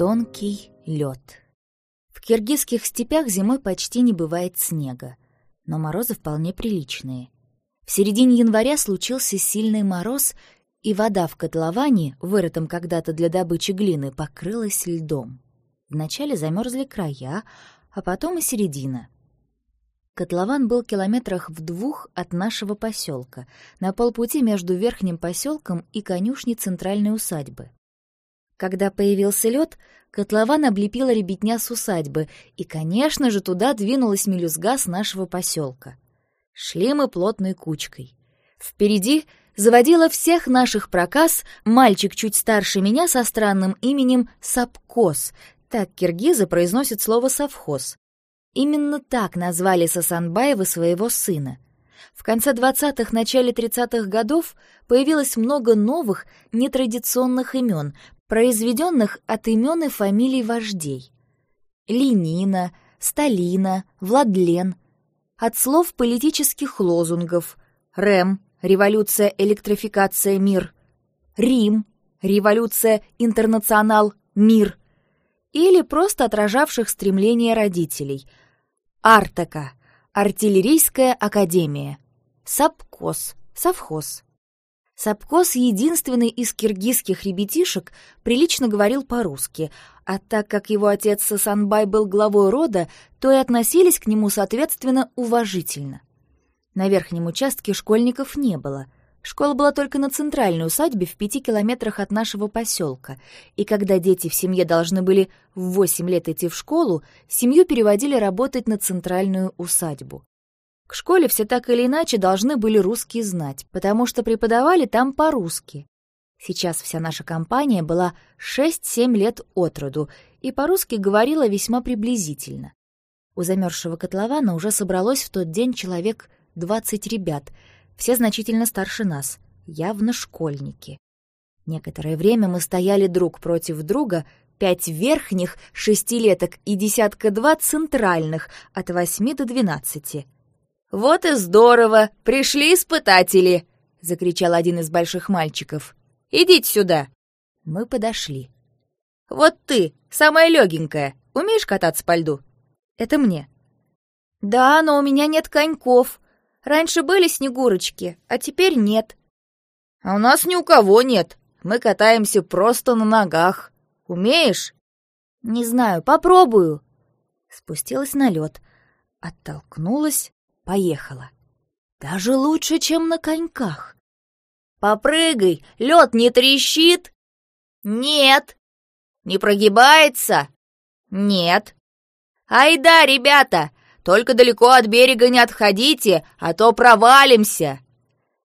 Тонкий лед. В киргизских степях зимой почти не бывает снега, но морозы вполне приличные. В середине января случился сильный мороз, и вода в котловане, вырытом когда-то для добычи глины, покрылась льдом. Вначале замерзли края, а потом и середина. Котлован был километрах в двух от нашего поселка, на полпути между верхним поселком и конюшней центральной усадьбы. Когда появился лед, котлован облепила ребятня с усадьбы, и, конечно же, туда двинулась мелюзга с нашего поселка. Шли мы плотной кучкой. Впереди заводила всех наших проказ мальчик чуть старше меня со странным именем Сапкос. Так киргизы произносят слово «совхоз». Именно так назвали Сасанбаевы своего сына. В конце 20-х, начале 30-х годов появилось много новых, нетрадиционных имен, произведенных от имен и фамилий вождей. Ленина, Сталина, Владлен. От слов политических лозунгов. РЭМ, революция, электрификация, мир. Рим, революция, интернационал, мир. Или просто отражавших стремления родителей. Артака, артиллерийская академия. Сапкос, совхоз. Сапкос, единственный из киргизских ребятишек, прилично говорил по-русски, а так как его отец Сасанбай был главой рода, то и относились к нему, соответственно, уважительно. На верхнем участке школьников не было. Школа была только на центральной усадьбе в пяти километрах от нашего поселка, и когда дети в семье должны были в восемь лет идти в школу, семью переводили работать на центральную усадьбу. К школе все так или иначе должны были русские знать, потому что преподавали там по-русски. Сейчас вся наша компания была 6-7 лет от роду и по-русски говорила весьма приблизительно. У замерзшего котлована уже собралось в тот день человек 20 ребят, все значительно старше нас, явно школьники. Некоторое время мы стояли друг против друга, пять верхних шестилеток и десятка-два центральных, от восьми до двенадцати — «Вот и здорово! Пришли испытатели!» — закричал один из больших мальчиков. «Идите сюда!» Мы подошли. «Вот ты, самая легенькая, умеешь кататься по льду?» «Это мне». «Да, но у меня нет коньков. Раньше были снегурочки, а теперь нет». «А у нас ни у кого нет. Мы катаемся просто на ногах. Умеешь?» «Не знаю, попробую». Спустилась на лед, оттолкнулась, Поехала. Даже лучше, чем на коньках. Попрыгай, лед не трещит? Нет. Не прогибается? Нет. Ай да, ребята, только далеко от берега не отходите, а то провалимся.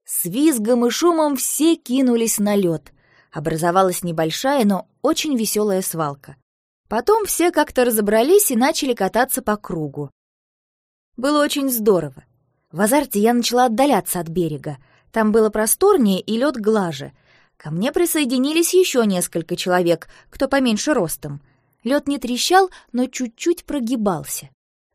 С визгом и шумом все кинулись на лед. Образовалась небольшая, но очень веселая свалка. Потом все как-то разобрались и начали кататься по кругу. Было очень здорово. В азарте я начала отдаляться от берега. Там было просторнее и лед глаже. Ко мне присоединились еще несколько человек, кто поменьше ростом. Лед не трещал, но чуть-чуть прогибался.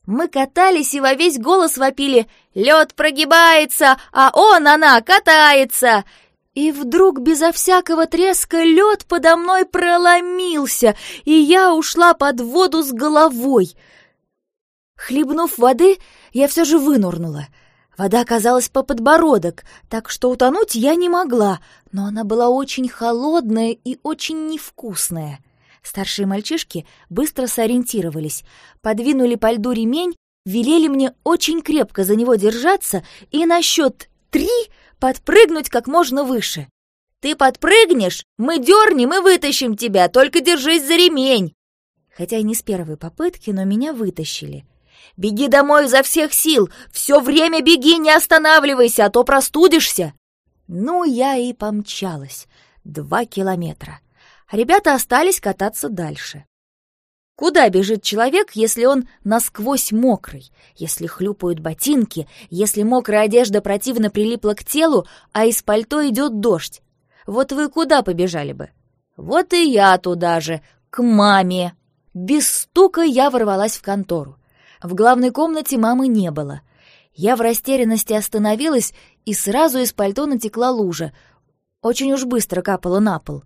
Мы катались и во весь голос вопили «Лед прогибается, а он, она, катается!» И вдруг безо всякого треска лед подо мной проломился, и я ушла под воду с головой — Хлебнув воды, я все же вынурнула. Вода оказалась по подбородок, так что утонуть я не могла, но она была очень холодная и очень невкусная. Старшие мальчишки быстро сориентировались, подвинули по льду ремень, велели мне очень крепко за него держаться и на счет три подпрыгнуть как можно выше. «Ты подпрыгнешь, мы дернем и вытащим тебя, только держись за ремень!» Хотя и не с первой попытки, но меня вытащили. Беги домой изо всех сил! Все время беги, не останавливайся, а то простудишься!» Ну, я и помчалась. Два километра. Ребята остались кататься дальше. Куда бежит человек, если он насквозь мокрый, если хлюпают ботинки, если мокрая одежда противно прилипла к телу, а из пальто идет дождь? Вот вы куда побежали бы? Вот и я туда же, к маме. Без стука я ворвалась в контору. В главной комнате мамы не было. Я в растерянности остановилась, и сразу из пальто натекла лужа. Очень уж быстро капала на пол.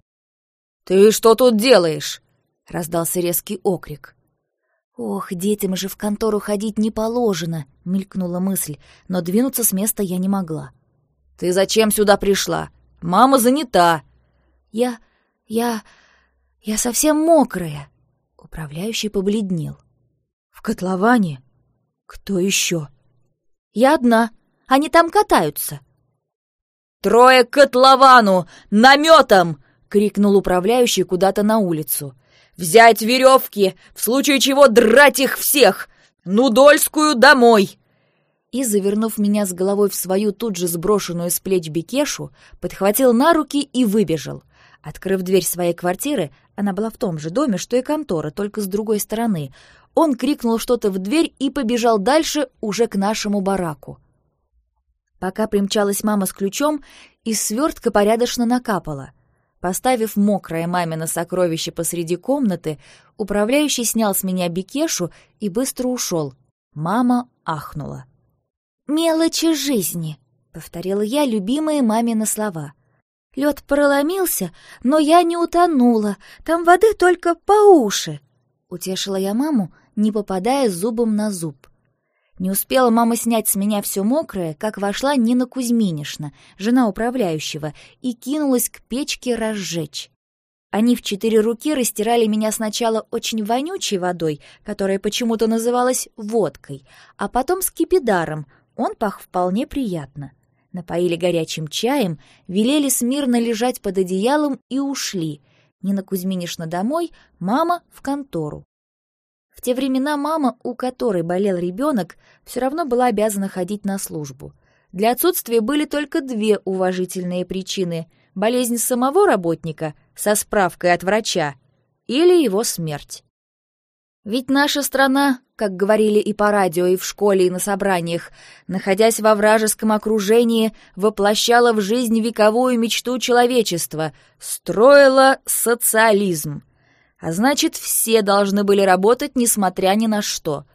«Ты что тут делаешь?» — раздался резкий окрик. «Ох, детям же в контору ходить не положено», — мелькнула мысль, но двинуться с места я не могла. «Ты зачем сюда пришла? Мама занята!» «Я... я... я совсем мокрая!» Управляющий побледнел. «В котловане? Кто еще?» «Я одна. Они там катаются». «Трое к котловану! Наметом!» — крикнул управляющий куда-то на улицу. «Взять веревки! В случае чего драть их всех! Нудольскую домой!» И, завернув меня с головой в свою тут же сброшенную с плеч бекешу, подхватил на руки и выбежал. Открыв дверь своей квартиры, она была в том же доме, что и контора, только с другой стороны, он крикнул что-то в дверь и побежал дальше, уже к нашему бараку. Пока примчалась мама с ключом, из свертка порядочно накапала. Поставив мокрое мамино сокровище посреди комнаты, управляющий снял с меня бикешу и быстро ушел. Мама ахнула. «Мелочи жизни», — повторила я любимые мамины слова. Лед проломился, но я не утонула, там воды только по уши. Утешила я маму, не попадая зубом на зуб. Не успела мама снять с меня все мокрое, как вошла Нина Кузьминишна, жена управляющего, и кинулась к печке разжечь. Они в четыре руки растирали меня сначала очень вонючей водой, которая почему-то называлась водкой, а потом скипидаром, он пах вполне приятно. Напоили горячим чаем, велели смирно лежать под одеялом и ушли. Нина Кузьминишна домой, мама в контору. В те времена мама, у которой болел ребенок, все равно была обязана ходить на службу. Для отсутствия были только две уважительные причины — болезнь самого работника со справкой от врача или его смерть. Ведь наша страна, как говорили и по радио, и в школе, и на собраниях, находясь во вражеском окружении, воплощала в жизнь вековую мечту человечества, строила социализм — а значит, все должны были работать, несмотря ни на что.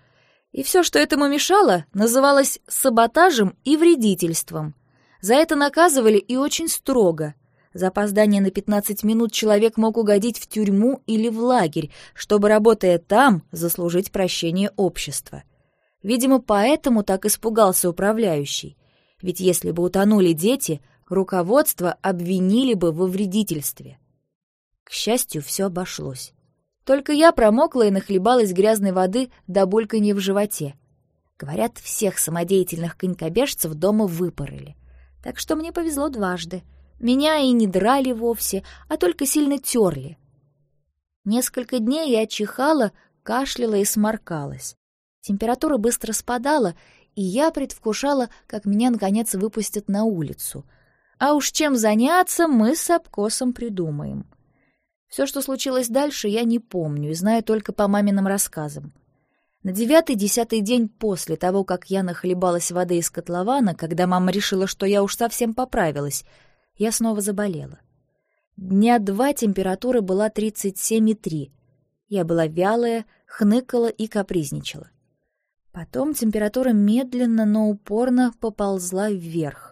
И все, что этому мешало, называлось саботажем и вредительством. За это наказывали и очень строго. За опоздание на 15 минут человек мог угодить в тюрьму или в лагерь, чтобы, работая там, заслужить прощение общества. Видимо, поэтому так испугался управляющий. Ведь если бы утонули дети, руководство обвинили бы во вредительстве. К счастью, все обошлось. Только я промокла и нахлебалась грязной воды до бульканья в животе. Говорят, всех самодеятельных конькобежцев дома выпороли. Так что мне повезло дважды. Меня и не драли вовсе, а только сильно терли. Несколько дней я чихала, кашляла и сморкалась. Температура быстро спадала, и я предвкушала, как меня, наконец, выпустят на улицу. А уж чем заняться, мы с обкосом придумаем. Все, что случилось дальше, я не помню и знаю только по маминым рассказам. На девятый-десятый день после того, как я нахлебалась воды из котлована, когда мама решила, что я уж совсем поправилась, я снова заболела. Дня два температура была 37,3. Я была вялая, хныкала и капризничала. Потом температура медленно, но упорно поползла вверх.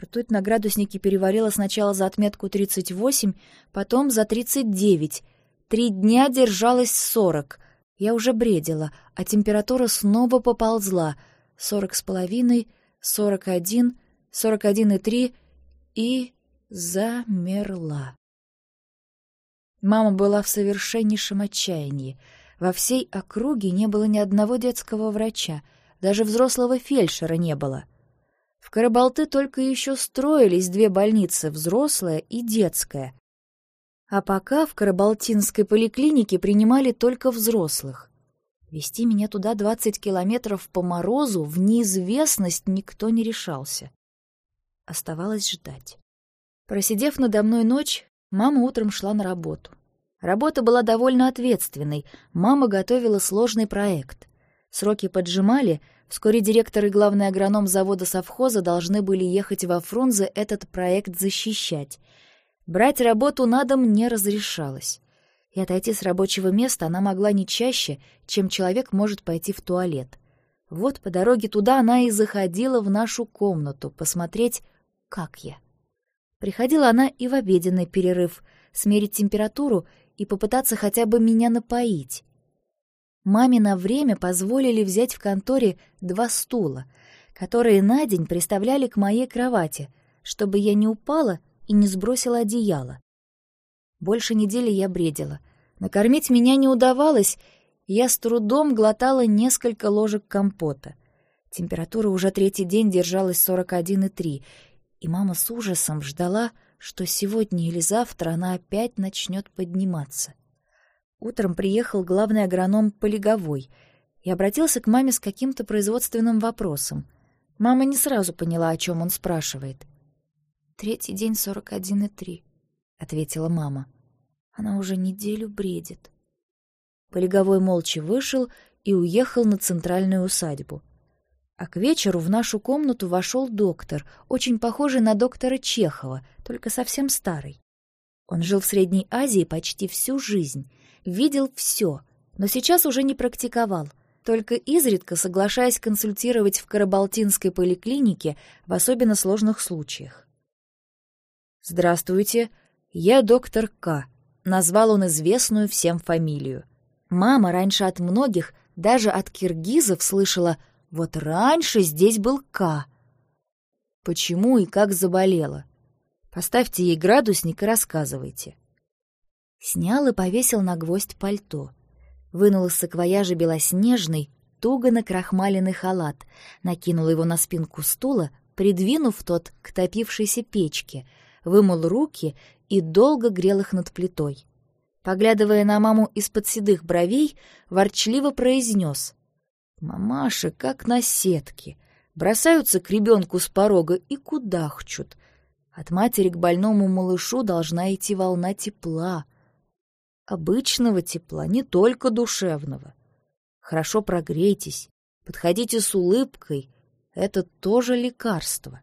Ртуть на градуснике переварила сначала за отметку 38, потом за 39. Три дня держалась 40. Я уже бредила, а температура снова поползла. 40 с половиной, 41, 41,3 и замерла. Мама была в совершеннейшем отчаянии. Во всей округе не было ни одного детского врача, даже взрослого фельдшера не было — в Карабалты только еще строились две больницы, взрослая и детская. А пока в Карабалтинской поликлинике принимали только взрослых. Вести меня туда двадцать километров по морозу в неизвестность никто не решался. Оставалось ждать. Просидев надо мной ночь, мама утром шла на работу. Работа была довольно ответственной, мама готовила сложный проект. Сроки поджимали — Вскоре директор и главный агроном завода совхоза должны были ехать во Фрунзе этот проект защищать. Брать работу на дом не разрешалось. И отойти с рабочего места она могла не чаще, чем человек может пойти в туалет. Вот по дороге туда она и заходила в нашу комнату посмотреть, как я. Приходила она и в обеденный перерыв, смерить температуру и попытаться хотя бы меня напоить. Маме на время позволили взять в конторе два стула, которые на день приставляли к моей кровати, чтобы я не упала и не сбросила одеяло. Больше недели я бредила. Накормить меня не удавалось, я с трудом глотала несколько ложек компота. Температура уже третий день держалась 41,3, и мама с ужасом ждала, что сегодня или завтра она опять начнет подниматься. Утром приехал главный агроном Полиговой и обратился к маме с каким-то производственным вопросом. Мама не сразу поняла, о чем он спрашивает. «Третий день сорок один и три», — ответила мама. «Она уже неделю бредит». Полиговой молча вышел и уехал на центральную усадьбу. А к вечеру в нашу комнату вошел доктор, очень похожий на доктора Чехова, только совсем старый. Он жил в Средней Азии почти всю жизнь, видел все, но сейчас уже не практиковал, только изредка соглашаясь консультировать в Карабалтинской поликлинике в особенно сложных случаях. «Здравствуйте, я доктор К», — назвал он известную всем фамилию. Мама раньше от многих, даже от киргизов, слышала — вот раньше здесь был К. Почему и как заболела? Поставьте ей градусник и рассказывайте. Снял и повесил на гвоздь пальто. Вынул из саквояжа белоснежный, туго накрахмаленный халат, накинул его на спинку стула, придвинув тот к топившейся печке, вымыл руки и долго грел их над плитой. Поглядывая на маму из-под седых бровей, ворчливо произнес — Мамаши, как на сетке, бросаются к ребенку с порога и кудахчут. От матери к больному малышу должна идти волна тепла. Обычного тепла, не только душевного. Хорошо прогрейтесь, подходите с улыбкой. Это тоже лекарство.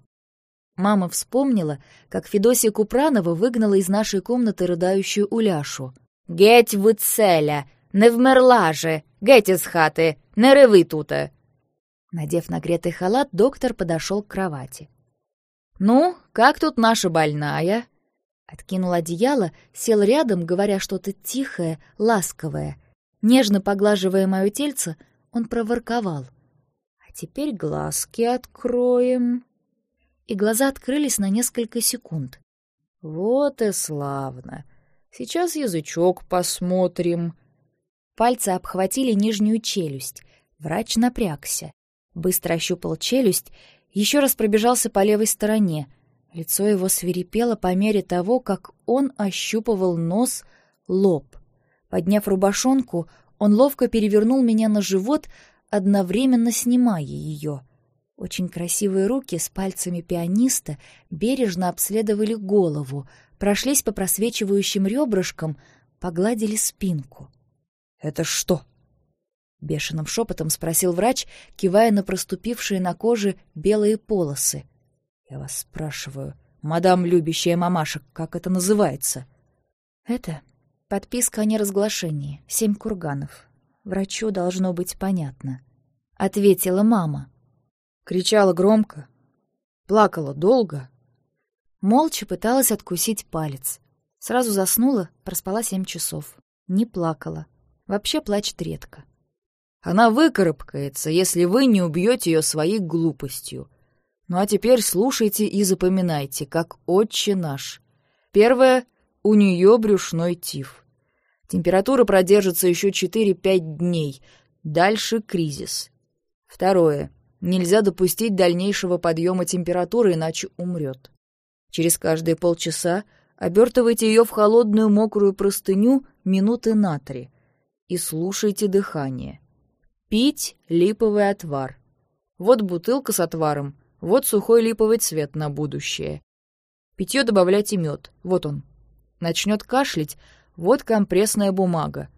Мама вспомнила, как Федосия Купранова выгнала из нашей комнаты рыдающую Уляшу. «Геть вы целя! Не вмерла же! Геть из хаты! Не рыви тута!» Надев нагретый халат, доктор подошел к кровати. «Ну, как тут наша больная?» Откинул одеяло, сел рядом, говоря что-то тихое, ласковое. Нежно поглаживая мое тельце, он проворковал. «А теперь глазки откроем». И глаза открылись на несколько секунд. «Вот и славно. Сейчас язычок посмотрим». Пальцы обхватили нижнюю челюсть. Врач напрягся. Быстро ощупал челюсть, еще раз пробежался по левой стороне. Лицо его свирепело по мере того, как он ощупывал нос, лоб. Подняв рубашонку, он ловко перевернул меня на живот, одновременно снимая ее. Очень красивые руки с пальцами пианиста бережно обследовали голову, прошлись по просвечивающим ребрышкам, погладили спинку. «Это что?» — бешеным шепотом спросил врач, кивая на проступившие на коже белые полосы. «Я вас спрашиваю, мадам любящая мамаша, как это называется?» «Это подписка о неразглашении, семь курганов. Врачу должно быть понятно», — ответила мама. Кричала громко, плакала долго. Молча пыталась откусить палец. Сразу заснула, проспала семь часов. Не плакала. Вообще плачет редко. Она выкарабкается, если вы не убьете ее своей глупостью. Ну а теперь слушайте и запоминайте, как отче наш. Первое — у нее брюшной тиф. Температура продержится еще 4-5 дней. Дальше кризис. Второе. Нельзя допустить дальнейшего подъема температуры, иначе умрет. Через каждые полчаса обертывайте ее в холодную мокрую простыню минуты на три и слушайте дыхание. Пить липовый отвар. Вот бутылка с отваром, вот сухой липовый цвет на будущее. Питье добавляйте мед, вот он. Начнет кашлять, вот компрессная бумага.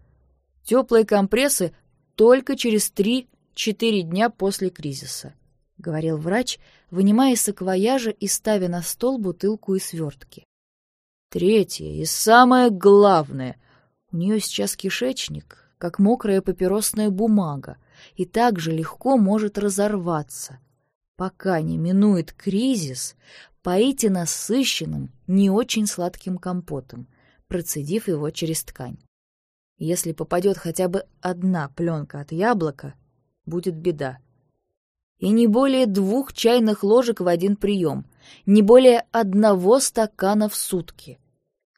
Теплые компрессы только через 3-4 дня после кризиса, — говорил врач, вынимая из саквояжа и ставя на стол бутылку и свертки. Третье и самое главное — у нее сейчас кишечник, как мокрая папиросная бумага, и так же легко может разорваться. Пока не минует кризис, поите насыщенным, не очень сладким компотом. процедив его через ткань. Если попадет хотя бы одна пленка от яблока, будет беда. И не более двух чайных ложек в один прием, не более одного стакана в сутки.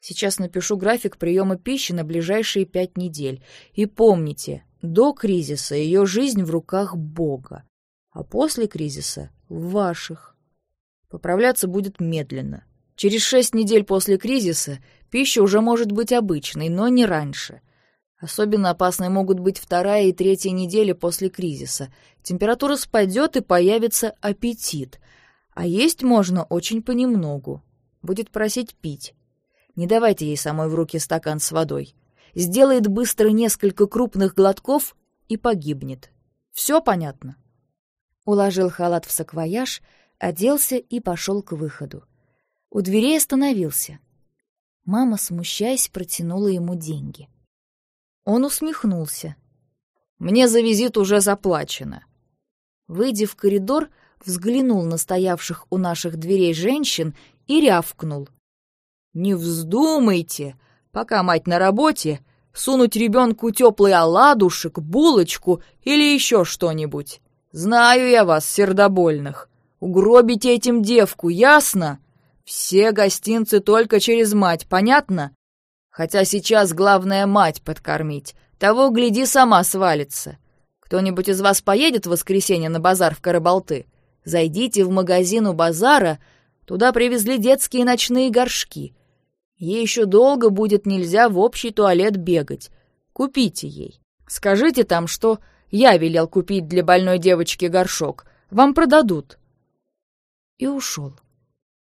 Сейчас напишу график приема пищи на ближайшие пять недель. И помните, до кризиса ее жизнь в руках Бога, а после кризиса — в ваших. Поправляться будет медленно. Через шесть недель после кризиса пища уже может быть обычной, но не раньше. Особенно опасны могут быть вторая и третья недели после кризиса. Температура спадет и появится аппетит. А есть можно очень понемногу. Будет просить пить. Не давайте ей самой в руки стакан с водой. Сделает быстро несколько крупных глотков и погибнет. Все понятно? Уложил халат в саквояж, оделся и пошел к выходу. У дверей остановился. Мама, смущаясь, протянула ему деньги. Он усмехнулся. «Мне за визит уже заплачено». Выйдя в коридор, взглянул на стоявших у наших дверей женщин и рявкнул. Не вздумайте, пока мать на работе, сунуть ребенку теплый оладушек, булочку или еще что-нибудь. Знаю я вас, сердобольных. Угробите этим девку, ясно? Все гостинцы только через мать, понятно? Хотя сейчас главное мать подкормить. Того, гляди, сама свалится. Кто-нибудь из вас поедет в воскресенье на базар в Карабалты? Зайдите в магазин у базара, туда привезли детские ночные горшки. Ей еще долго будет нельзя в общий туалет бегать. Купите ей. Скажите там, что я велел купить для больной девочки горшок. Вам продадут». И ушел.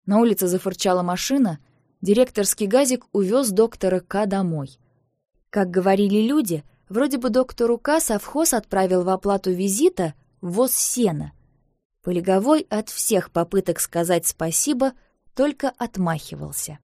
На улице зафырчала машина. Директорский газик увез доктора К. домой. Как говорили люди, вроде бы доктору К. совхоз отправил в оплату визита воз сена. Полиговой от всех попыток сказать спасибо только отмахивался.